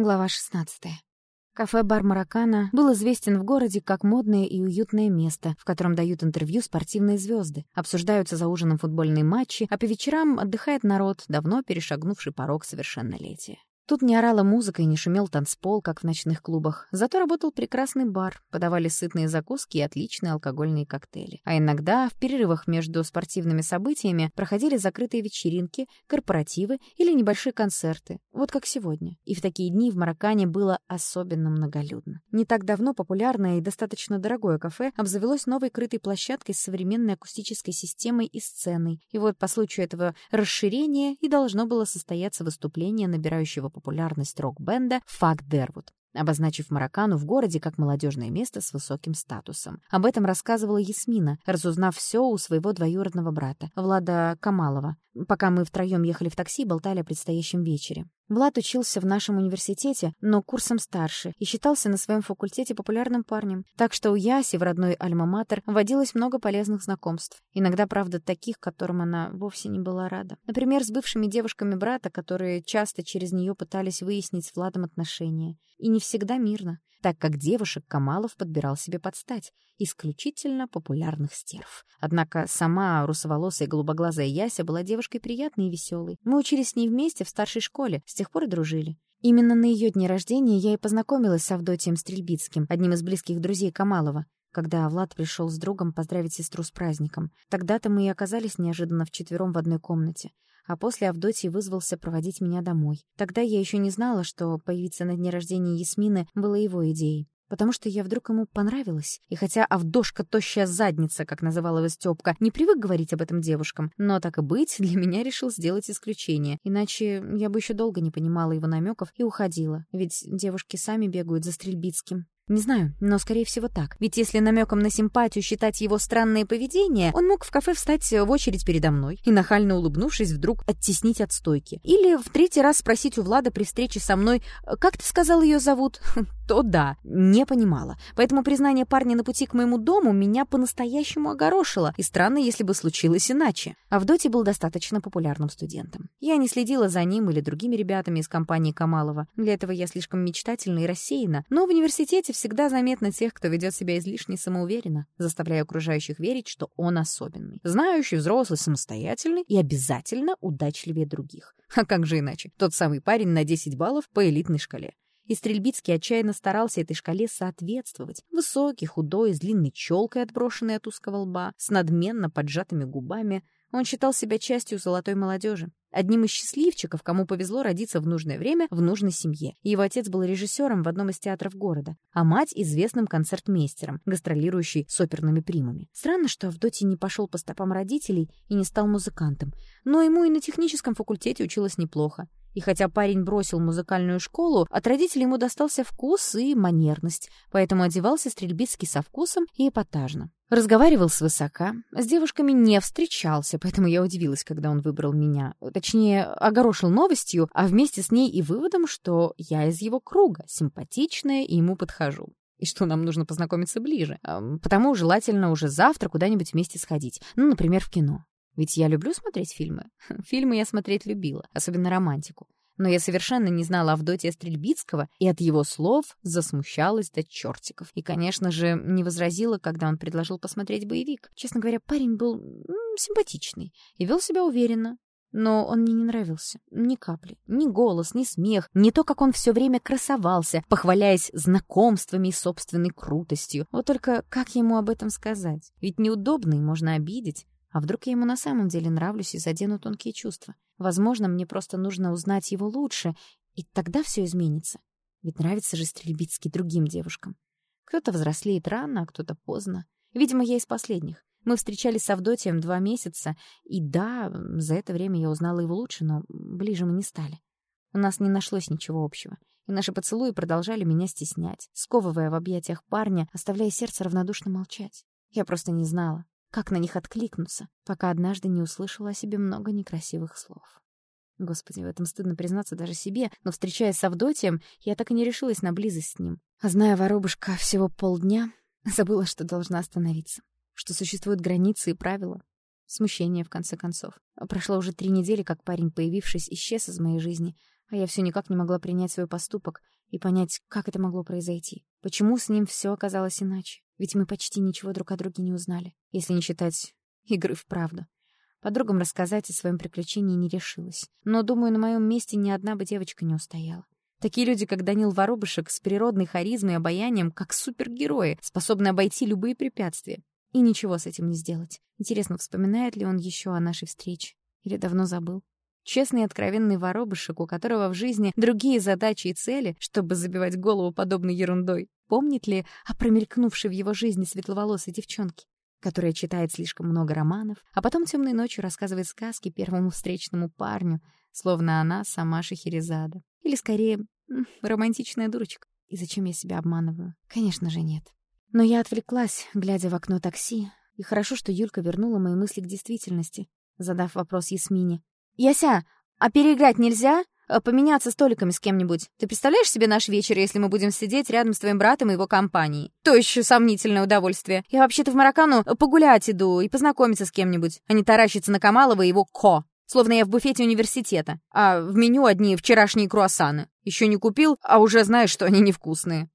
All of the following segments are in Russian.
Глава 16. Кафе-бар «Маракана» был известен в городе как модное и уютное место, в котором дают интервью спортивные звезды, обсуждаются за ужином футбольные матчи, а по вечерам отдыхает народ, давно перешагнувший порог совершеннолетия. Тут не орала музыка и не шумел танцпол, как в ночных клубах. Зато работал прекрасный бар, подавали сытные закуски и отличные алкогольные коктейли. А иногда в перерывах между спортивными событиями проходили закрытые вечеринки, корпоративы или небольшие концерты, вот как сегодня. И в такие дни в Маракане было особенно многолюдно. Не так давно популярное и достаточно дорогое кафе обзавелось новой крытой площадкой с современной акустической системой и сценой. И вот по случаю этого расширения и должно было состояться выступление набирающего популярность рок-бенда «Фак Дервуд», обозначив Маракану в городе как молодежное место с высоким статусом. Об этом рассказывала Ясмина, разузнав все у своего двоюродного брата, Влада Камалова, пока мы втроем ехали в такси болтали о предстоящем вечере. Влад учился в нашем университете, но курсом старше, и считался на своем факультете популярным парнем. Так что у Яси в родной Альма-Матер водилось много полезных знакомств. Иногда, правда, таких, которым она вовсе не была рада. Например, с бывшими девушками брата, которые часто через нее пытались выяснить с Владом отношения. И не всегда мирно так как девушек Камалов подбирал себе под стать, исключительно популярных стерв. Однако сама русоволосая голубоглазая Яся была девушкой приятной и веселой. Мы учились с ней вместе в старшей школе, с тех пор и дружили. Именно на ее дне рождения я и познакомилась с Авдотием Стрельбицким, одним из близких друзей Камалова, когда Влад пришел с другом поздравить сестру с праздником. Тогда-то мы и оказались неожиданно вчетвером в одной комнате а после Авдотьи вызвался проводить меня домой. Тогда я еще не знала, что появиться на дне рождения Ясмины было его идеей. Потому что я вдруг ему понравилась. И хотя Авдошка тощая задница, как называла его Стёпка, не привык говорить об этом девушкам, но так и быть, для меня решил сделать исключение. Иначе я бы еще долго не понимала его намеков и уходила. Ведь девушки сами бегают за Стрельбицким. Не знаю, но скорее всего так. Ведь если намеком на симпатию считать его странное поведение, он мог в кафе встать в очередь передо мной и, нахально улыбнувшись, вдруг оттеснить от стойки. Или в третий раз спросить у Влада при встрече со мной, «Как ты сказал, ее зовут?» То да, не понимала. Поэтому признание парня на пути к моему дому меня по-настоящему огорошило, и странно, если бы случилось иначе. Авдотий был достаточно популярным студентом. Я не следила за ним или другими ребятами из компании Камалова. Для этого я слишком мечтательна и рассеяна. Но в университете всегда заметно тех, кто ведет себя излишне самоуверенно, заставляя окружающих верить, что он особенный. Знающий, взрослый, самостоятельный и обязательно удачливее других. А как же иначе? Тот самый парень на 10 баллов по элитной шкале. И Стрельбицкий отчаянно старался этой шкале соответствовать. Высокий, худой, с длинной челкой, отброшенной от узкого лба, с надменно поджатыми губами — он считал себя частью золотой молодежи, одним из счастливчиков, кому повезло родиться в нужное время в нужной семье. Его отец был режиссером в одном из театров города, а мать — известным концертмейстером, гастролирующей с оперными примами. Странно, что Авдотий не пошел по стопам родителей и не стал музыкантом, но ему и на техническом факультете училось неплохо. И хотя парень бросил музыкальную школу, от родителей ему достался вкус и манерность, поэтому одевался Стрельбицкий со вкусом и эпатажно. Разговаривал свысока, с девушками не встречался, поэтому я удивилась, когда он выбрал меня. Точнее, огорошил новостью, а вместе с ней и выводом, что я из его круга, симпатичная и ему подхожу. И что нам нужно познакомиться ближе. Потому желательно уже завтра куда-нибудь вместе сходить. Ну, например, в кино. Ведь я люблю смотреть фильмы. Фильмы я смотреть любила, особенно романтику. Но я совершенно не знала Авдотья Стрельбицкого и от его слов засмущалась до чертиков. И, конечно же, не возразила, когда он предложил посмотреть боевик. Честно говоря, парень был симпатичный и вел себя уверенно. Но он мне не нравился. Ни капли. Ни голос, ни смех. Не то, как он все время красовался, похваляясь знакомствами и собственной крутостью. Вот только как ему об этом сказать? Ведь неудобно и можно обидеть. А вдруг я ему на самом деле нравлюсь и задену тонкие чувства? Возможно, мне просто нужно узнать его лучше, и тогда все изменится. Ведь нравится же Стрельбицкий другим девушкам. Кто-то взрослеет рано, а кто-то поздно. Видимо, я из последних. Мы встречались с Авдотием два месяца, и да, за это время я узнала его лучше, но ближе мы не стали. У нас не нашлось ничего общего, и наши поцелуи продолжали меня стеснять, сковывая в объятиях парня, оставляя сердце равнодушно молчать. Я просто не знала, как на них откликнуться, пока однажды не услышала о себе много некрасивых слов. Господи, в этом стыдно признаться даже себе, но, встречаясь с Авдотием, я так и не решилась на близость с ним. А зная воробушка всего полдня, забыла, что должна остановиться, что существуют границы и правила. Смущение, в конце концов. Прошло уже три недели, как парень, появившись, исчез из моей жизни, А я все никак не могла принять свой поступок и понять, как это могло произойти. Почему с ним все оказалось иначе? Ведь мы почти ничего друг о друге не узнали, если не считать игры в правду. Подругам рассказать о своем приключении не решилась. Но, думаю, на моем месте ни одна бы девочка не устояла. Такие люди, как Данил Воробышек, с природной харизмой и обаянием, как супергерои, способны обойти любые препятствия. И ничего с этим не сделать. Интересно, вспоминает ли он еще о нашей встрече? Или давно забыл? Честный откровенный воробышек, у которого в жизни другие задачи и цели, чтобы забивать голову подобной ерундой. Помнит ли о промелькнувшей в его жизни светловолосой девчонке, которая читает слишком много романов, а потом темной ночью рассказывает сказки первому встречному парню, словно она сама Шахерезада. Или, скорее, романтичная дурочка. И зачем я себя обманываю? Конечно же, нет. Но я отвлеклась, глядя в окно такси, и хорошо, что Юлька вернула мои мысли к действительности, задав вопрос Ясмине. «Яся, а переиграть нельзя? Э, поменяться столиками с кем-нибудь? Ты представляешь себе наш вечер, если мы будем сидеть рядом с твоим братом и его компанией? То еще сомнительное удовольствие. Я вообще-то в Мароккану погулять иду и познакомиться с кем-нибудь, а не таращиться на Камалова и его ко. Словно я в буфете университета, а в меню одни вчерашние круассаны. Еще не купил, а уже знаешь, что они невкусные».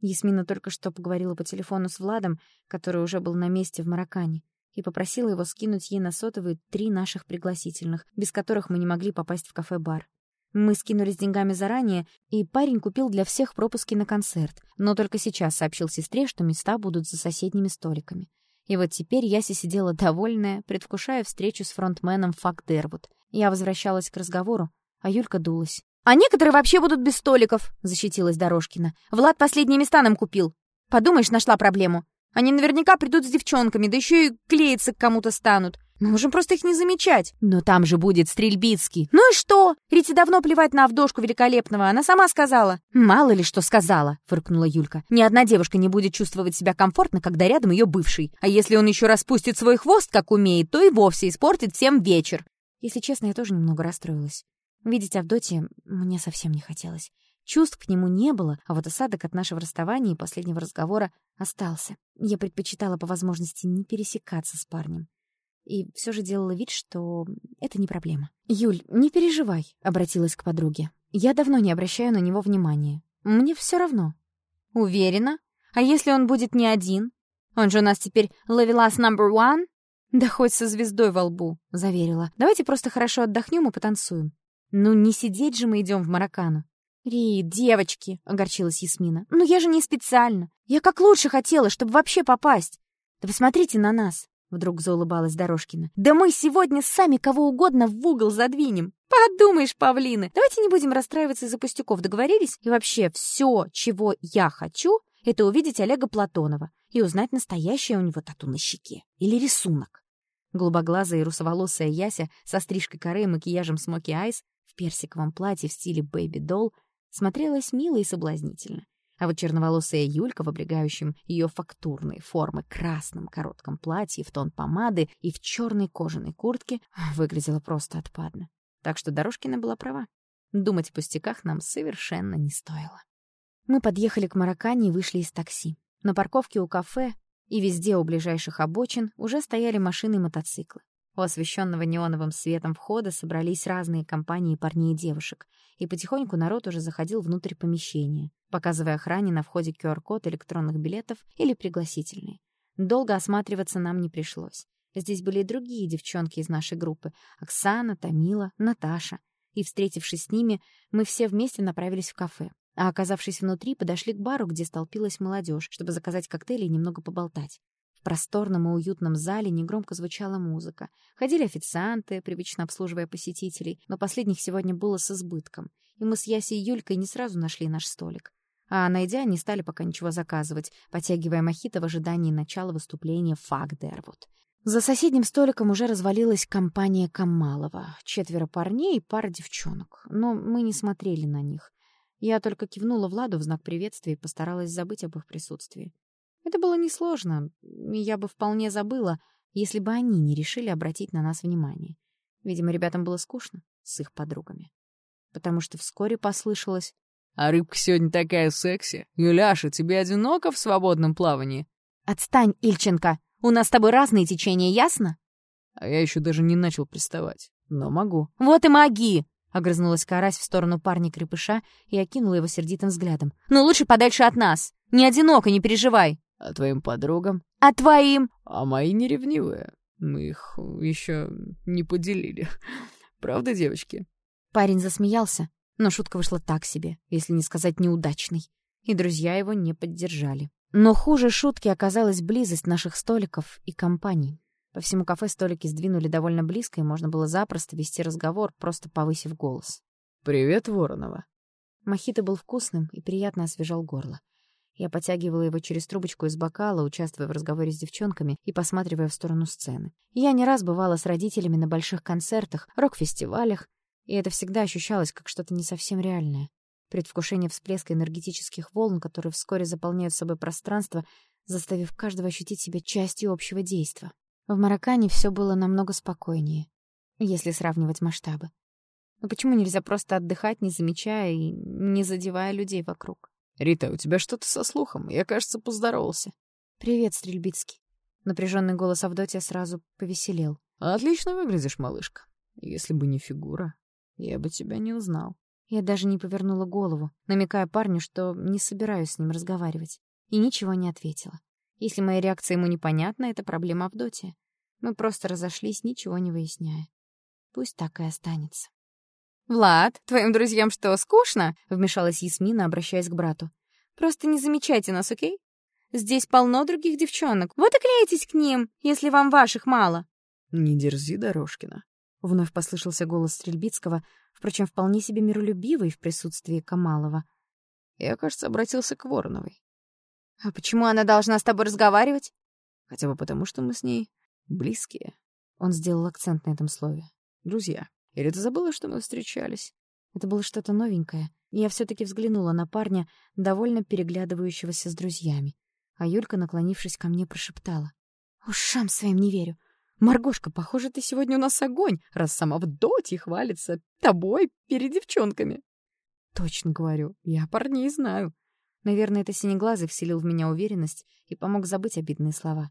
Ясмина только что поговорила по телефону с Владом, который уже был на месте в Мароккане и попросила его скинуть ей на сотовый три наших пригласительных, без которых мы не могли попасть в кафе-бар. Мы скинулись деньгами заранее, и парень купил для всех пропуски на концерт, но только сейчас сообщил сестре, что места будут за соседними столиками. И вот теперь Яся сидела довольная, предвкушая встречу с фронтменом Фак Дервуд. Я возвращалась к разговору, а Юлька дулась. «А некоторые вообще будут без столиков», — защитилась Дорожкина. «Влад последние места нам купил. Подумаешь, нашла проблему. Они наверняка придут с девчонками, да еще и клеиться к кому-то станут. Мы можем просто их не замечать. Но там же будет Стрельбицкий. Ну и что? Рите давно плевать на Авдошку Великолепного. Она сама сказала. Мало ли что сказала, фыркнула Юлька. Ни одна девушка не будет чувствовать себя комфортно, когда рядом ее бывший. А если он еще распустит свой хвост, как умеет, то и вовсе испортит всем вечер. Если честно, я тоже немного расстроилась. Видеть Авдотья мне совсем не хотелось. Чувств к нему не было, а вот осадок от нашего расставания и последнего разговора остался. Я предпочитала по возможности не пересекаться с парнем. И все же делала вид, что это не проблема. «Юль, не переживай», — обратилась к подруге. «Я давно не обращаю на него внимания. Мне все равно». «Уверена? А если он будет не один? Он же у нас теперь ловелас number one?» «Да хоть со звездой во лбу», — заверила. «Давайте просто хорошо отдохнем и потанцуем». «Ну, не сидеть же мы идем в Маракану. «Ри, девочки!» — огорчилась Ясмина. «Ну я же не специально. Я как лучше хотела, чтобы вообще попасть. Да посмотрите на нас!» — вдруг заулыбалась Дорожкина. «Да мы сегодня сами кого угодно в угол задвинем. Подумаешь, павлины, давайте не будем расстраиваться из-за пустяков, договорились? И вообще, все, чего я хочу, это увидеть Олега Платонова и узнать, настоящее у него тату на щеке или рисунок». Голубоглазая и русоволосая Яся со стрижкой каре и макияжем smoky eyes в персиковом платье в стиле baby doll смотрелась мило и соблазнительно. А вот черноволосая Юлька в облегающем ее фактурные формы красном коротком платье в тон помады и в черной кожаной куртке выглядела просто отпадно. Так что Дорожкина была права. Думать о пустяках нам совершенно не стоило. Мы подъехали к Маракане и вышли из такси. На парковке у кафе и везде у ближайших обочин уже стояли машины и мотоциклы. У освещенного неоновым светом входа собрались разные компании парней и девушек, и потихоньку народ уже заходил внутрь помещения, показывая охране на входе QR-код электронных билетов или пригласительные. Долго осматриваться нам не пришлось. Здесь были и другие девчонки из нашей группы — Оксана, Тамила, Наташа. И, встретившись с ними, мы все вместе направились в кафе. А оказавшись внутри, подошли к бару, где столпилась молодежь, чтобы заказать коктейли и немного поболтать. В просторном и уютном зале негромко звучала музыка. Ходили официанты, привычно обслуживая посетителей, но последних сегодня было с избытком. И мы с Ясей и Юлькой не сразу нашли наш столик. А, найдя, не стали пока ничего заказывать, потягивая мохито в ожидании начала выступления «Фак Дервуд». За соседним столиком уже развалилась компания Камалова. Четверо парней и пара девчонок. Но мы не смотрели на них. Я только кивнула Владу в знак приветствия и постаралась забыть об их присутствии. Это было несложно, я бы вполне забыла, если бы они не решили обратить на нас внимание. Видимо, ребятам было скучно с их подругами. Потому что вскоре послышалось «А рыбка сегодня такая секси. Юляша, тебе одиноко в свободном плавании?» «Отстань, Ильченко! У нас с тобой разные течения, ясно?» А я еще даже не начал приставать, но могу. «Вот и моги! Огрызнулась карась в сторону парня-крепыша и окинула его сердитым взглядом. «Ну лучше подальше от нас! Не одиноко, не переживай!» «А твоим подругам?» «А твоим?» «А мои не ревнивые. Мы их еще не поделили. Правда, девочки?» Парень засмеялся, но шутка вышла так себе, если не сказать неудачной. И друзья его не поддержали. Но хуже шутки оказалась близость наших столиков и компаний. По всему кафе столики сдвинули довольно близко, и можно было запросто вести разговор, просто повысив голос. «Привет, Воронова». Мохито был вкусным и приятно освежал горло. Я потягивала его через трубочку из бокала, участвуя в разговоре с девчонками и посматривая в сторону сцены. Я не раз бывала с родителями на больших концертах, рок-фестивалях, и это всегда ощущалось как что-то не совсем реальное. Предвкушение всплеска энергетических волн, которые вскоре заполняют собой пространство, заставив каждого ощутить себя частью общего действа. В Мароккане все было намного спокойнее, если сравнивать масштабы. Но почему нельзя просто отдыхать, не замечая и не задевая людей вокруг? «Рита, у тебя что-то со слухом. Я, кажется, поздоровался». «Привет, Стрельбицкий». Напряженный голос Авдотья сразу повеселел. «Отлично выглядишь, малышка. Если бы не фигура, я бы тебя не узнал». Я даже не повернула голову, намекая парню, что не собираюсь с ним разговаривать. И ничего не ответила. Если моя реакция ему непонятна, это проблема Авдотья. Мы просто разошлись, ничего не выясняя. Пусть так и останется. «Влад, твоим друзьям что, скучно?» — вмешалась Ясмина, обращаясь к брату. «Просто не замечайте нас, окей? Здесь полно других девчонок. Вот и клейтесь к ним, если вам ваших мало». «Не дерзи, Дорожкина», — вновь послышался голос Стрельбицкого, впрочем, вполне себе миролюбивый в присутствии Камалова. Я, кажется, обратился к Вороновой. «А почему она должна с тобой разговаривать?» «Хотя бы потому, что мы с ней близкие». Он сделал акцент на этом слове. «Друзья». Или ты забыла, что мы встречались?» Это было что-то новенькое, я все таки взглянула на парня, довольно переглядывающегося с друзьями. А Юлька, наклонившись ко мне, прошептала. «Ушам своим не верю. Маргошка, похоже, ты сегодня у нас огонь, раз сама в доте хвалится тобой перед девчонками». «Точно говорю, я парней знаю». Наверное, это синеглазый вселил в меня уверенность и помог забыть обидные слова.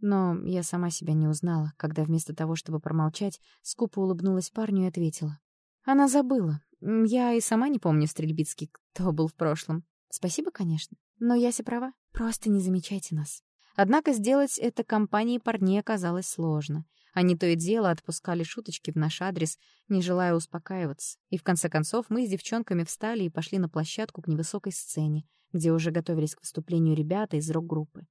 Но я сама себя не узнала, когда вместо того, чтобы промолчать, скупо улыбнулась парню и ответила. Она забыла. Я и сама не помню Стрельбицкий, кто был в прошлом. Спасибо, конечно. Но Яся права. Просто не замечайте нас. Однако сделать это компании парней оказалось сложно. Они то и дело отпускали шуточки в наш адрес, не желая успокаиваться. И в конце концов мы с девчонками встали и пошли на площадку к невысокой сцене, где уже готовились к выступлению ребята из рок-группы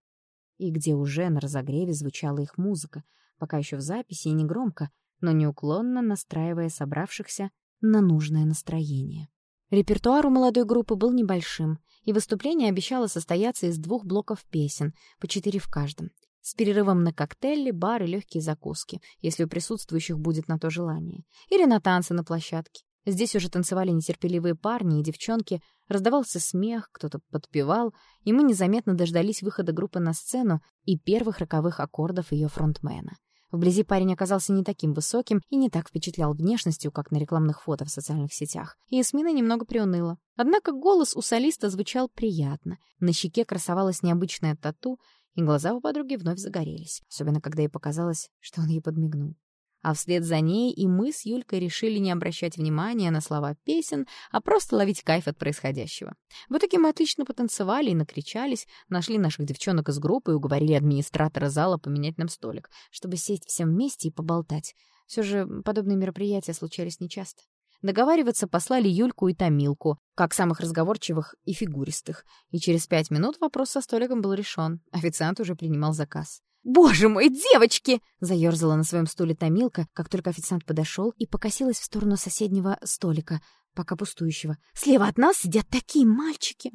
и где уже на разогреве звучала их музыка, пока еще в записи и негромко, но неуклонно настраивая собравшихся на нужное настроение. Репертуар у молодой группы был небольшим, и выступление обещало состояться из двух блоков песен, по четыре в каждом, с перерывом на коктейли, бар и легкие закуски, если у присутствующих будет на то желание, или на танцы на площадке. Здесь уже танцевали нетерпеливые парни и девчонки, раздавался смех, кто-то подпевал, и мы незаметно дождались выхода группы на сцену и первых роковых аккордов ее фронтмена. Вблизи парень оказался не таким высоким и не так впечатлял внешностью, как на рекламных фото в социальных сетях. И Эсмина немного приуныла. Однако голос у солиста звучал приятно. На щеке красовалась необычная тату, и глаза у подруги вновь загорелись, особенно когда ей показалось, что он ей подмигнул. А вслед за ней и мы с Юлькой решили не обращать внимания на слова песен, а просто ловить кайф от происходящего. В итоге мы отлично потанцевали и накричались, нашли наших девчонок из группы и уговорили администратора зала поменять нам столик, чтобы сесть всем вместе и поболтать. Все же подобные мероприятия случались нечасто. Договариваться послали Юльку и Томилку, как самых разговорчивых и фигуристых, и через пять минут вопрос со столиком был решен. Официант уже принимал заказ. «Боже мой, девочки!» — заерзала на своем стуле Томилка, как только официант подошел и покосилась в сторону соседнего столика, пока пустующего. «Слева от нас сидят такие мальчики!»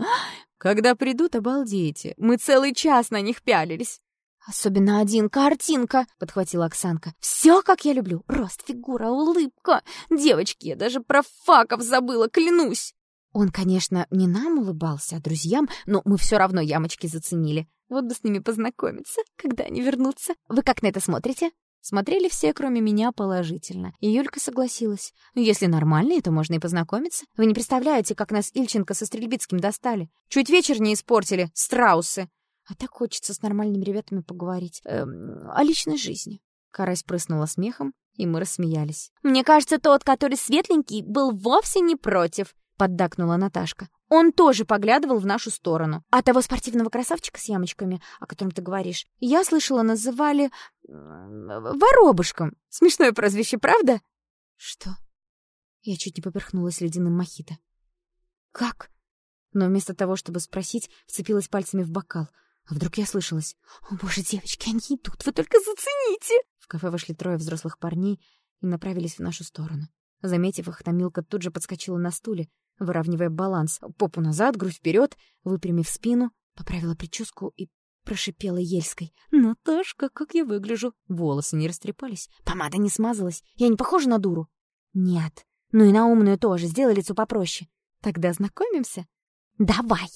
«Когда придут, обалдеете! Мы целый час на них пялились!» «Особенно один, картинка!» — подхватила Оксанка. «Все, как я люблю! Рост, фигура, улыбка! Девочки, я даже про факов забыла, клянусь!» Он, конечно, не нам улыбался, а друзьям, но мы все равно ямочки заценили. Вот бы с ними познакомиться, когда они вернутся. Вы как на это смотрите?» Смотрели все, кроме меня, положительно. И Юлька согласилась. «Ну, если нормальные, то можно и познакомиться. Вы не представляете, как нас Ильченко со Стрельбицким достали. Чуть вечер не испортили, страусы. А так хочется с нормальными ребятами поговорить. Эм, о личной жизни». Карась прыснула смехом, И мы рассмеялись. «Мне кажется, тот, который светленький, был вовсе не против», — поддакнула Наташка. «Он тоже поглядывал в нашу сторону. А того спортивного красавчика с ямочками, о котором ты говоришь, я слышала, называли... воробушком. Смешное прозвище, правда?» «Что?» Я чуть не поперхнулась ледяным мохито. «Как?» Но вместо того, чтобы спросить, вцепилась пальцами в бокал. А вдруг я слышалась? «О, боже, девочки, они идут, вы только зацените!» В кафе вошли трое взрослых парней и направились в нашу сторону. Заметив их, Томилка тут же подскочила на стуле, выравнивая баланс, попу назад, грудь вперед, выпрямив спину, поправила прическу и прошипела Ельской. «Наташка, как я выгляжу!» Волосы не растрепались, помада не смазалась. Я не похожа на дуру? «Нет. Ну и на умную тоже, сделай лицо попроще. Тогда знакомимся?» «Давай!»